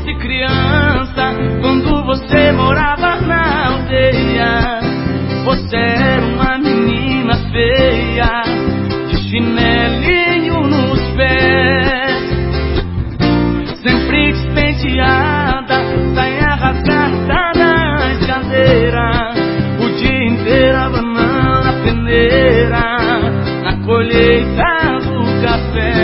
fosse criança, quando você morava na aldeia, você era uma menina feia, de chinelinho nos pés, sempre despenteada, saia rasgada na escadeira, o dia inteiro abanando a peneira, na colheita do café.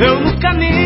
eu nunca me